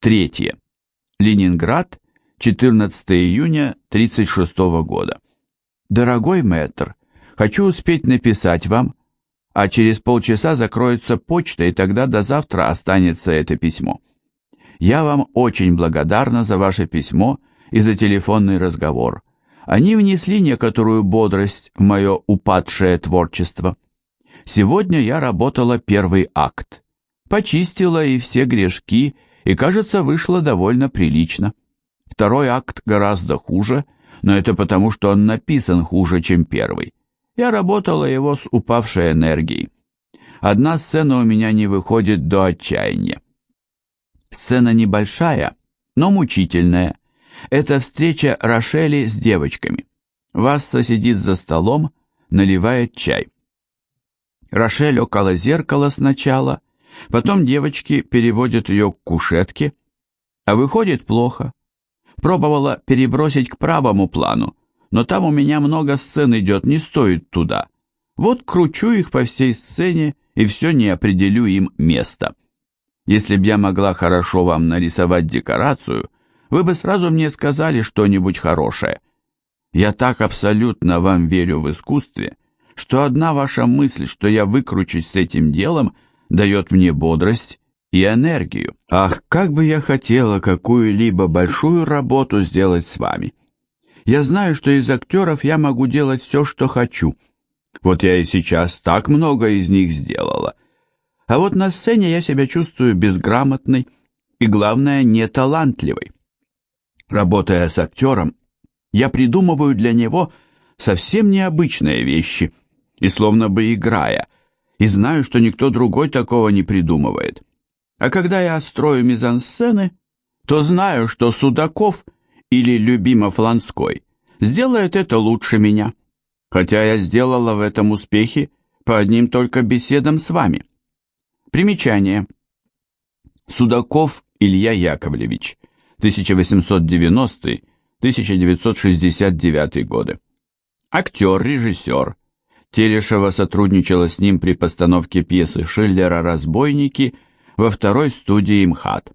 Третье. Ленинград, 14 июня 36 года. Дорогой мэтр, хочу успеть написать вам, а через полчаса закроется почта, и тогда до завтра останется это письмо. Я вам очень благодарна за ваше письмо и за телефонный разговор. Они внесли некоторую бодрость в мое упадшее творчество. Сегодня я работала первый акт. Почистила и все грешки, и, кажется, вышло довольно прилично. Второй акт гораздо хуже, но это потому, что он написан хуже, чем первый. Я работала его с упавшей энергией. Одна сцена у меня не выходит до отчаяния. Сцена небольшая, но мучительная. Это встреча Рошели с девочками. Васса сидит за столом, наливает чай. Рошель около зеркала сначала, потом девочки переводят ее к кушетке, а выходит плохо. Пробовала перебросить к правому плану, но там у меня много сцен идет, не стоит туда. Вот кручу их по всей сцене и все не определю им место. Если б я могла хорошо вам нарисовать декорацию, вы бы сразу мне сказали что-нибудь хорошее. Я так абсолютно вам верю в искусстве, что одна ваша мысль, что я выкручусь с этим делом, дает мне бодрость и энергию. Ах, как бы я хотела какую-либо большую работу сделать с вами. Я знаю, что из актеров я могу делать все, что хочу. Вот я и сейчас так много из них сделала. А вот на сцене я себя чувствую безграмотной и, главное, неталантливой. Работая с актером, я придумываю для него совсем необычные вещи, и словно бы играя, и знаю, что никто другой такого не придумывает. А когда я строю мизансцены, то знаю, что Судаков или Любимов Ланской сделает это лучше меня, хотя я сделала в этом успехи по одним только беседам с вами. Примечание. Судаков Илья Яковлевич, 1890-1969 годы. Актер, режиссер. Телешева сотрудничала с ним при постановке пьесы Шиллера «Разбойники» во второй студии МХАТ.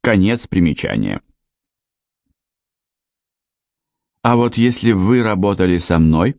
Конец примечания. А вот если вы работали со мной,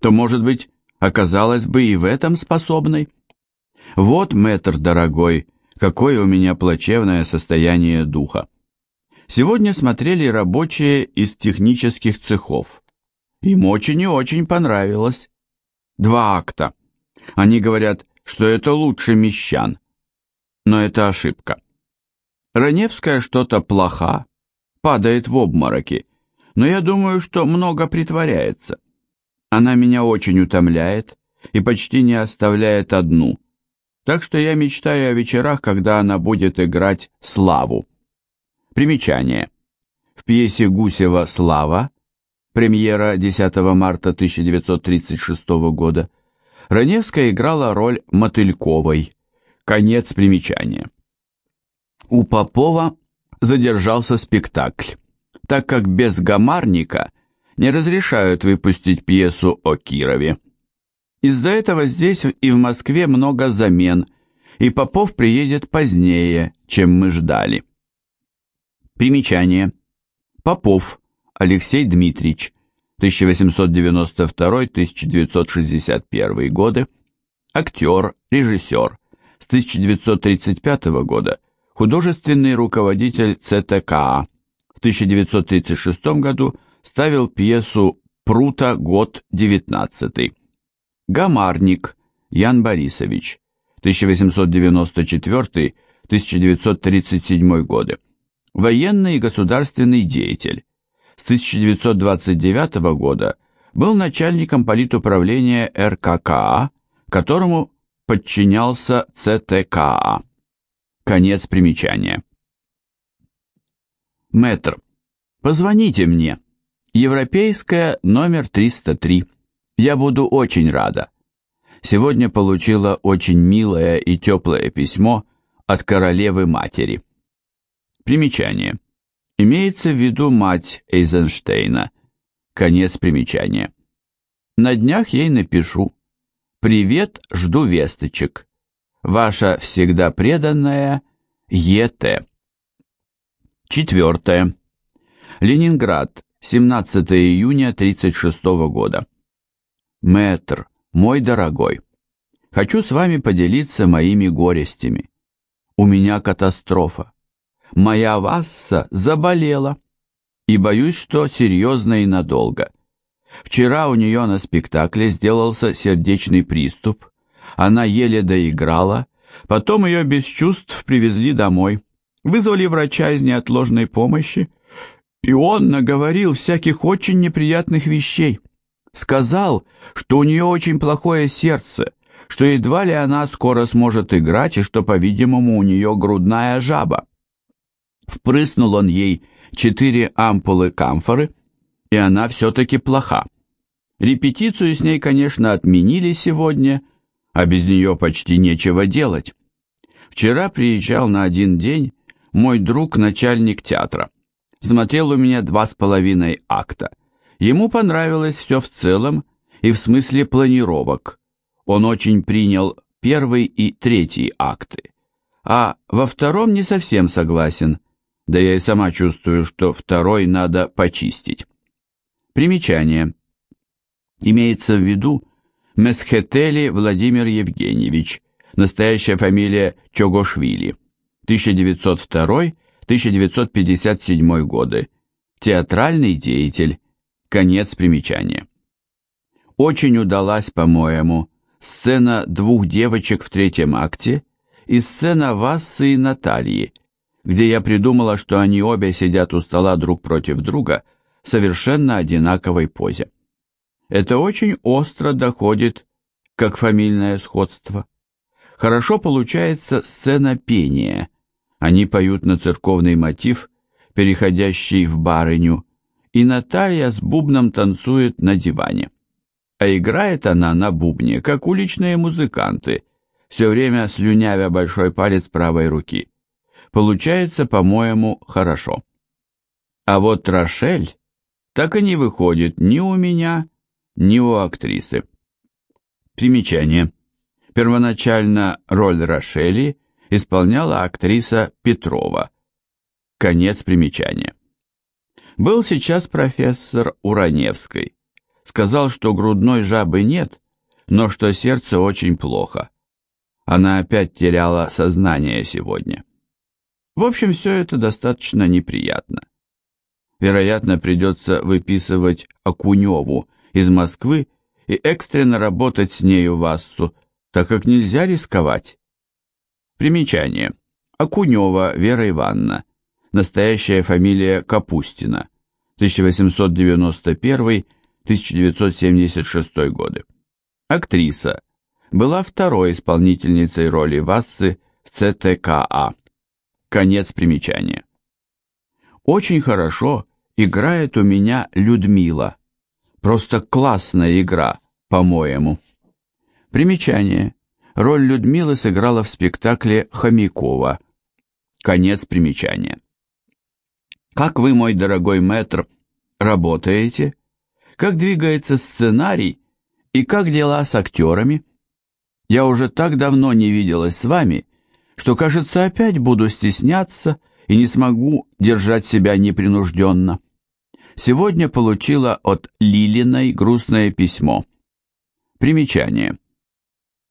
то, может быть, оказалось бы и в этом способной. Вот, мэтр дорогой, какое у меня плачевное состояние духа. Сегодня смотрели рабочие из технических цехов. Им очень и очень понравилось. Два акта. Они говорят, что это лучше мещан. Но это ошибка. Раневская что-то плоха, падает в обмороки, но я думаю, что много притворяется. Она меня очень утомляет и почти не оставляет одну, так что я мечтаю о вечерах, когда она будет играть «Славу». Примечание. В пьесе Гусева «Слава», премьера 10 марта 1936 года, Раневская играла роль Мотыльковой. Конец примечания. У Попова задержался спектакль, так как без гамарника не разрешают выпустить пьесу о Кирове. Из-за этого здесь и в Москве много замен, и Попов приедет позднее, чем мы ждали. Примечание. Попов Алексей Дмитриевич, 1892-1961 годы, актер, режиссер, с 1935 года художественный руководитель ЦТКА. В 1936 году ставил пьесу «Прута. Год 19». Гамарник Ян Борисович, 1894-1937 годы военный и государственный деятель. С 1929 года был начальником политуправления РККА, которому подчинялся ЦТКА. Конец примечания. Мэтр, позвоните мне. Европейская, номер 303. Я буду очень рада. Сегодня получила очень милое и теплое письмо от королевы-матери. Примечание. Имеется в виду мать Эйзенштейна. Конец примечания. На днях ей напишу. Привет, жду весточек. Ваша всегда преданная Е.Т. Четвертое. Ленинград, 17 июня 36 года. Мэтр, мой дорогой, хочу с вами поделиться моими горестями. У меня катастрофа. Моя Васса заболела, и боюсь, что серьезно и надолго. Вчера у нее на спектакле сделался сердечный приступ, она еле доиграла, потом ее без чувств привезли домой, вызвали врача из неотложной помощи, и он наговорил всяких очень неприятных вещей. Сказал, что у нее очень плохое сердце, что едва ли она скоро сможет играть и что, по-видимому, у нее грудная жаба. Впрыснул он ей четыре ампулы камфоры, и она все-таки плоха. Репетицию с ней, конечно, отменили сегодня, а без нее почти нечего делать. Вчера приезжал на один день мой друг, начальник театра. Смотрел у меня два с половиной акта. Ему понравилось все в целом и в смысле планировок. Он очень принял первый и третий акты. А во втором не совсем согласен, да я и сама чувствую, что второй надо почистить. Примечание. Имеется в виду Месхетели Владимир Евгеньевич, настоящая фамилия Чогошвили, 1902-1957 годы, театральный деятель, конец примечания. Очень удалась, по-моему, сцена двух девочек в третьем акте и сцена Вассы и Натальи, где я придумала, что они обе сидят у стола друг против друга в совершенно одинаковой позе. Это очень остро доходит, как фамильное сходство. Хорошо получается сцена пения. Они поют на церковный мотив, переходящий в барыню, и Наталья с бубном танцует на диване. А играет она на бубне, как уличные музыканты, все время слюнявя большой палец правой руки. Получается, по-моему, хорошо. А вот Рошель так и не выходит ни у меня, ни у актрисы. Примечание. Первоначально роль Рошели исполняла актриса Петрова. Конец примечания. Был сейчас профессор Ураневской. Сказал, что грудной жабы нет, но что сердце очень плохо. Она опять теряла сознание сегодня. В общем, все это достаточно неприятно. Вероятно, придется выписывать Акуневу из Москвы и экстренно работать с нею в Ассу, так как нельзя рисковать. Примечание. Акунева Вера Ивановна. Настоящая фамилия Капустина. 1891-1976 годы. Актриса. Была второй исполнительницей роли Вассы в ЦТКА. Конец примечания. Очень хорошо играет у меня Людмила. Просто классная игра, по-моему. Примечание. Роль Людмилы сыграла в спектакле Хомякова. Конец примечания. Как вы, мой дорогой мэтр, работаете? Как двигается сценарий? И как дела с актерами? Я уже так давно не виделась с вами, что, кажется, опять буду стесняться и не смогу держать себя непринужденно. Сегодня получила от Лилиной грустное письмо. Примечание.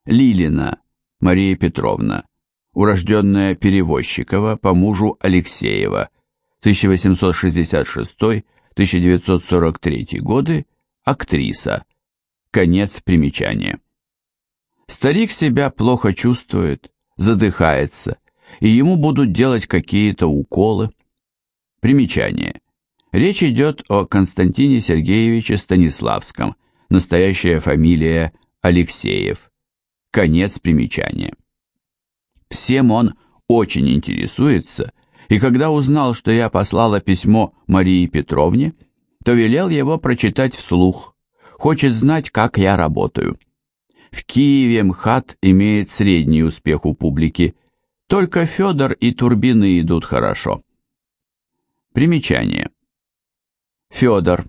Лилина Мария Петровна, урожденная Перевозчикова по мужу Алексеева, 1866-1943 годы, актриса. Конец примечания. Старик себя плохо чувствует, задыхается, и ему будут делать какие-то уколы. Примечание. Речь идет о Константине Сергеевиче Станиславском, настоящая фамилия Алексеев. Конец примечания. Всем он очень интересуется, и когда узнал, что я послала письмо Марии Петровне, то велел его прочитать вслух, хочет знать, как я работаю. В Киеве МХАТ имеет средний успех у публики, только Федор и Турбины идут хорошо. Примечание. Федор.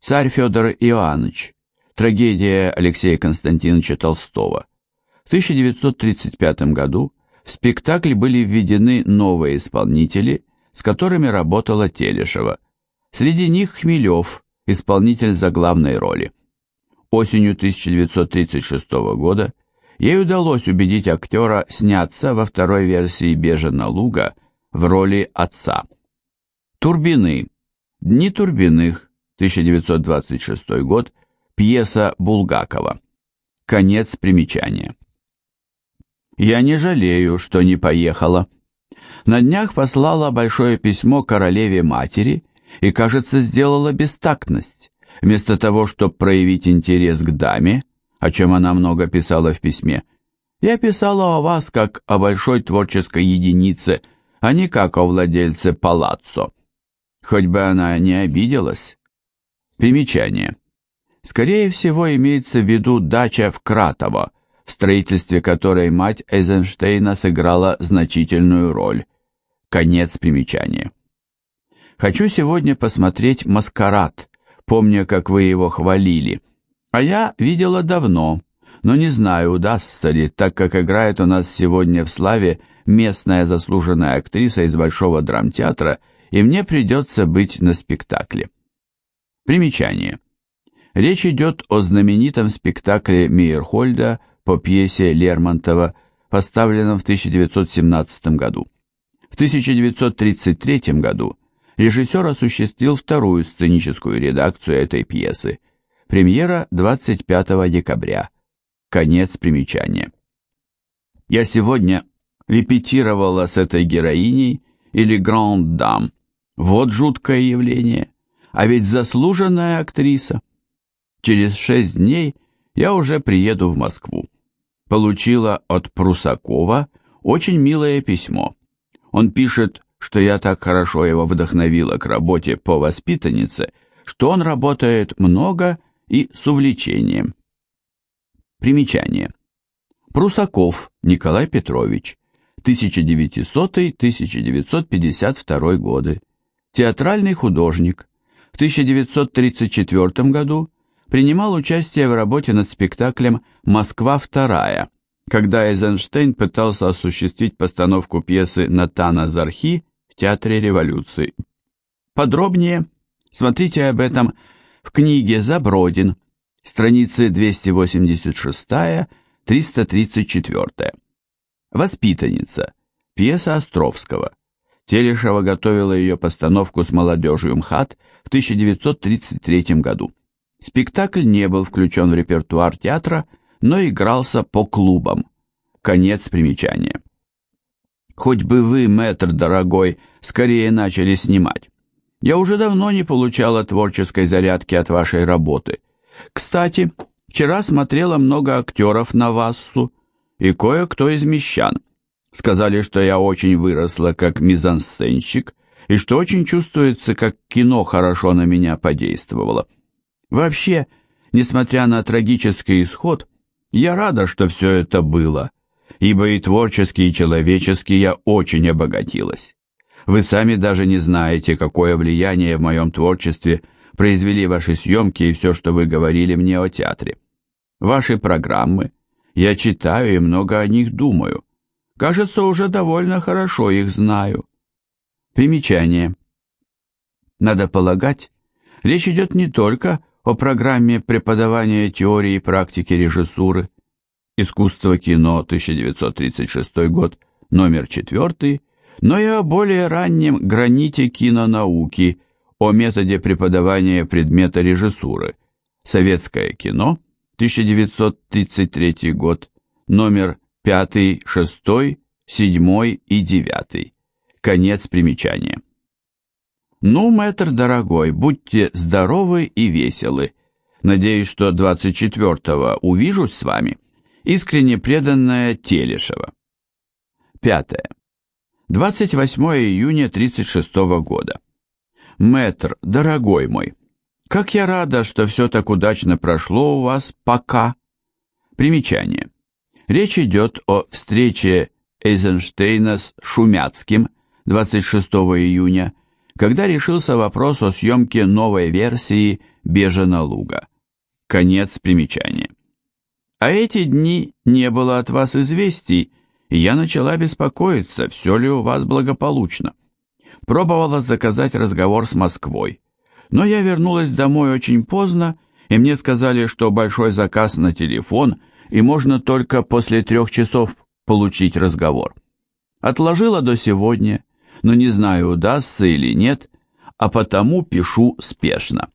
Царь Федор Иоаннович. Трагедия Алексея Константиновича Толстого. В 1935 году в спектакль были введены новые исполнители, с которыми работала Телешева. Среди них Хмелев, исполнитель заглавной роли. Осенью 1936 года ей удалось убедить актера сняться во второй версии «Бежена луга» в роли отца. Турбины. Дни Турбиных, 1926 год, пьеса Булгакова. Конец примечания. Я не жалею, что не поехала. На днях послала большое письмо королеве-матери и, кажется, сделала бестактность. Вместо того, чтобы проявить интерес к даме, о чем она много писала в письме, я писала о вас как о большой творческой единице, а не как о владельце палаццо. Хоть бы она не обиделась. Примечание. Скорее всего, имеется в виду дача в Кратово, в строительстве которой мать Эйзенштейна сыграла значительную роль. Конец примечания. Хочу сегодня посмотреть «Маскарад», помня, как вы его хвалили. А я видела давно, но не знаю, удастся ли, так как играет у нас сегодня в славе местная заслуженная актриса из Большого драмтеатра, и мне придется быть на спектакле. Примечание. Речь идет о знаменитом спектакле Мейерхольда по пьесе Лермонтова, поставленном в 1917 году. В 1933 году режиссер осуществил вторую сценическую редакцию этой пьесы. Премьера 25 декабря. Конец примечания. Я сегодня репетировала с этой героиней или гранд-дам. Вот жуткое явление. А ведь заслуженная актриса. Через шесть дней я уже приеду в Москву получила от Прусакова очень милое письмо. Он пишет, что я так хорошо его вдохновила к работе по воспитаннице, что он работает много и с увлечением. Примечание. Прусаков Николай Петрович, 1900-1952 годы, театральный художник. В 1934 году принимал участие в работе над спектаклем «Москва вторая», когда Эйзенштейн пытался осуществить постановку пьесы Натана Зархи Театре революции. Подробнее смотрите об этом в книге «Забродин», страницы 286-334. «Воспитанница», пьеса Островского. Телешева готовила ее постановку с молодежью МХАТ в 1933 году. Спектакль не был включен в репертуар театра, но игрался по клубам. Конец примечания. Хоть бы вы, мэтр дорогой, скорее начали снимать. Я уже давно не получала творческой зарядки от вашей работы. Кстати, вчера смотрела много актеров на Вассу и кое-кто из мещан. Сказали, что я очень выросла как мизансценщик и что очень чувствуется, как кино хорошо на меня подействовало. Вообще, несмотря на трагический исход, я рада, что все это было, ибо и творчески, и человечески я очень обогатилась. Вы сами даже не знаете, какое влияние в моем творчестве произвели ваши съемки и все, что вы говорили мне о театре. Ваши программы, я читаю и много о них думаю. Кажется, уже довольно хорошо их знаю. Примечание. Надо полагать, речь идет не только о программе преподавания теории и практики режиссуры «Искусство кино, 1936 год», номер 4, но и о более раннем граните кинонауки, о методе преподавания предмета режиссуры «Советское кино», 1933 год, номер 5, 6, 7 и 9. Конец примечания. Ну, мэтр дорогой, будьте здоровы и веселы. Надеюсь, что 24-го увижусь с вами. Искренне преданная Телешева. Пятое. 28 июня 36 года. Мэтр, дорогой мой, как я рада, что все так удачно прошло у вас пока. Примечание. Речь идет о встрече Эйзенштейна с Шумяцким 26 июня когда решился вопрос о съемке новой версии «Бежена луга». Конец примечания. А эти дни не было от вас известий, и я начала беспокоиться, все ли у вас благополучно. Пробовала заказать разговор с Москвой. Но я вернулась домой очень поздно, и мне сказали, что большой заказ на телефон, и можно только после трех часов получить разговор. Отложила до сегодня, но не знаю, удастся или нет, а потому пишу спешно.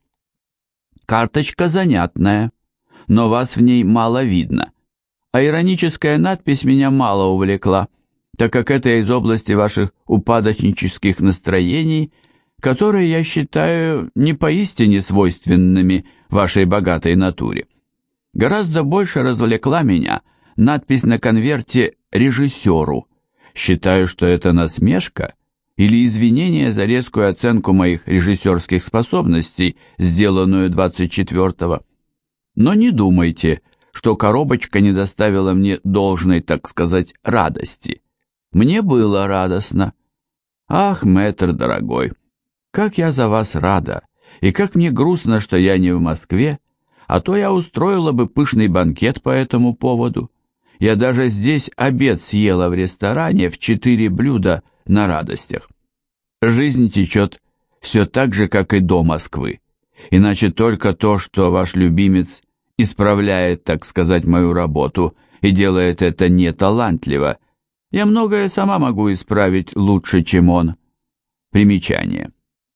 Карточка занятная, но вас в ней мало видно, а ироническая надпись меня мало увлекла, так как это из области ваших упадочнических настроений, которые я считаю не поистине свойственными вашей богатой натуре. Гораздо больше развлекла меня надпись на конверте «режиссеру». Считаю, что это насмешка или извинение за резкую оценку моих режиссерских способностей, сделанную 24-го. Но не думайте, что коробочка не доставила мне должной, так сказать, радости. Мне было радостно. Ах, мэтр дорогой, как я за вас рада, и как мне грустно, что я не в Москве, а то я устроила бы пышный банкет по этому поводу. Я даже здесь обед съела в ресторане в четыре блюда на радостях. Жизнь течет все так же, как и до Москвы. Иначе только то, что ваш любимец исправляет, так сказать, мою работу и делает это не талантливо, я многое сама могу исправить лучше, чем он. Примечание.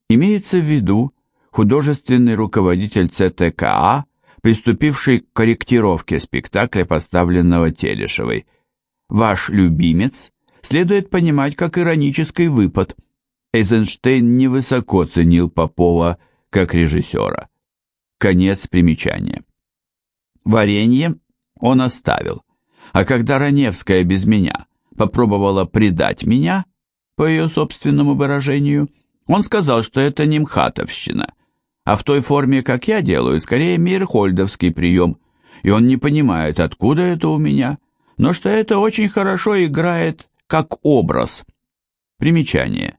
Имеется в виду художественный руководитель ЦТКА, приступивший к корректировке спектакля, поставленного Телешевой. Ваш любимец следует понимать как иронический выпад. Эйзенштейн невысоко ценил Попова как режиссера. Конец примечания. Варенье он оставил, а когда Раневская без меня попробовала предать меня, по ее собственному выражению, он сказал, что это не мхатовщина, а в той форме, как я делаю, скорее мирхольдовский прием, и он не понимает, откуда это у меня, но что это очень хорошо играет как образ. Примечание.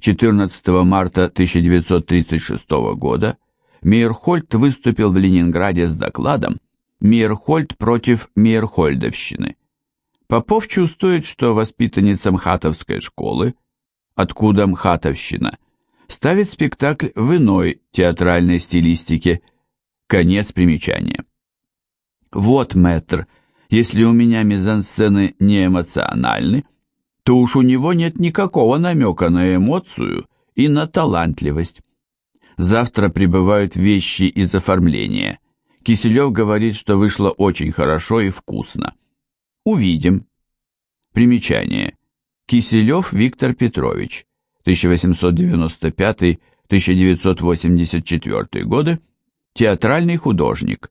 14 марта 1936 года Мейерхольд выступил в Ленинграде с докладом Мейерхольд против Мейерхольдовщины. Попов чувствует, что воспитанница Мхатовской школы, откуда Мхатовщина, ставит спектакль в иной театральной стилистике. Конец примечания. Вот, мэтр, если у меня мизансцены не эмоциональны, то уж у него нет никакого намека на эмоцию и на талантливость. Завтра прибывают вещи из оформления. Киселев говорит, что вышло очень хорошо и вкусно. Увидим. Примечание. Киселев Виктор Петрович, 1895-1984 годы, театральный художник.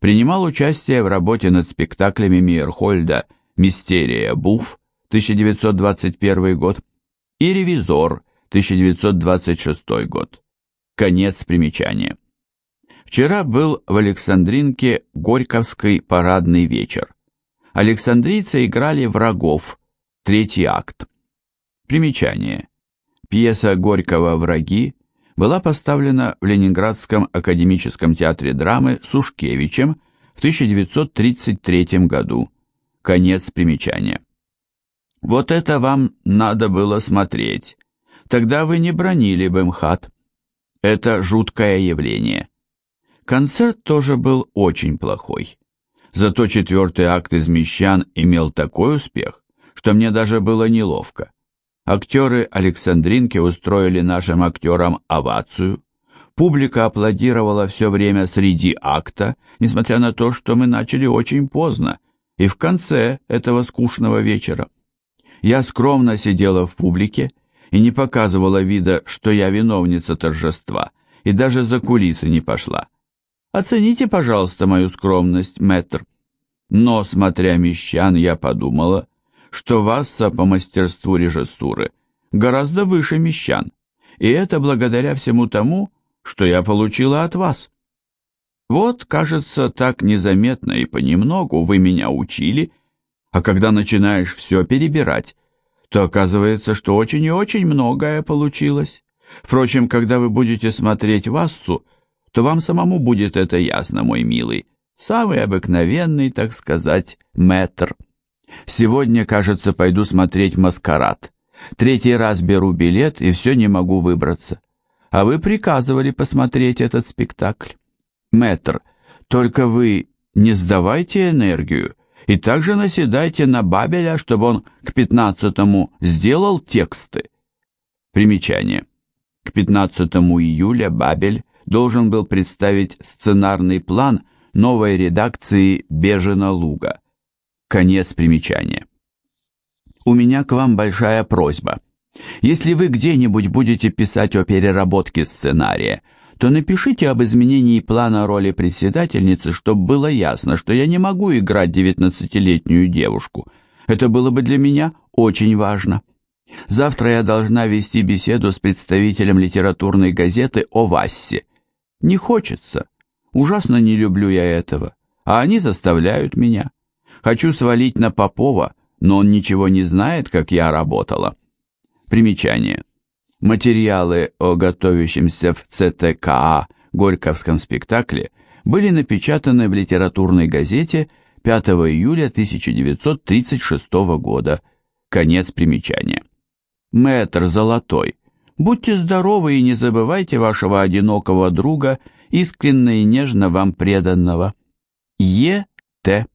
Принимал участие в работе над спектаклями Мейерхольда «Мистерия Буф» 1921 год и «Ревизор» 1926 год. Конец примечания. Вчера был в Александринке Горьковский парадный вечер. Александрийцы играли врагов, третий акт. Примечание. Пьеса Горького «Враги» была поставлена в Ленинградском академическом театре драмы Сушкевичем в 1933 году. Конец примечания. Вот это вам надо было смотреть. Тогда вы не бронили бы МХАТ. Это жуткое явление. Концерт тоже был очень плохой. Зато четвертый акт из «Мещан» имел такой успех, что мне даже было неловко. Актеры Александринки устроили нашим актерам овацию. Публика аплодировала все время среди акта, несмотря на то, что мы начали очень поздно, и в конце этого скучного вечера. Я скромно сидела в публике и не показывала вида, что я виновница торжества, и даже за кулисы не пошла. Оцените, пожалуйста, мою скромность, мэтр. Но, смотря мещан, я подумала, что Васса по мастерству режиссуры гораздо выше мещан, и это благодаря всему тому, что я получила от вас. Вот, кажется, так незаметно и понемногу вы меня учили, а когда начинаешь все перебирать, то оказывается, что очень и очень многое получилось. Впрочем, когда вы будете смотреть Вассу, то вам самому будет это ясно, мой милый. Самый обыкновенный, так сказать, метр. Сегодня, кажется, пойду смотреть «Маскарад». Третий раз беру билет и все не могу выбраться. А вы приказывали посмотреть этот спектакль. Мэтр, только вы не сдавайте энергию и также наседайте на Бабеля, чтобы он к пятнадцатому сделал тексты. Примечание. К 15 июля Бабель должен был представить сценарный план новой редакции «Бежена луга». Конец примечания. У меня к вам большая просьба. Если вы где-нибудь будете писать о переработке сценария, то напишите об изменении плана роли председательницы, чтобы было ясно, что я не могу играть девятнадцатилетнюю девушку. Это было бы для меня очень важно. Завтра я должна вести беседу с представителем литературной газеты о Вассе. Не хочется. Ужасно не люблю я этого. А они заставляют меня. Хочу свалить на Попова, но он ничего не знает, как я работала. Примечание. Материалы о готовящемся в ЦТКА Горьковском спектакле были напечатаны в литературной газете 5 июля 1936 года. Конец примечания. Мэтр Золотой, будьте здоровы и не забывайте вашего одинокого друга, искренне и нежно вам преданного. Е. Т.